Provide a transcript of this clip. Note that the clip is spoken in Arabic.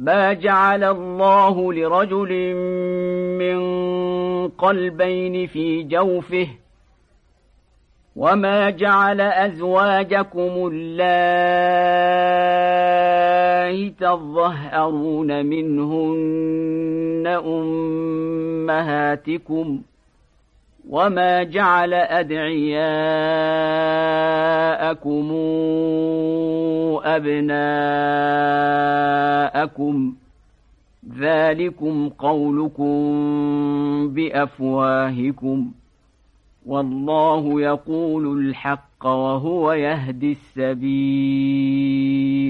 ما جعل الله لرجل من قلبين في جوفه وما جعل أزواجكم الله تظهرون منهن أمهاتكم وما جعل أدعياءكم أبناءكم ذلكم قولكم بأفواهكم والله يقول الحق وهو يهدي السبيل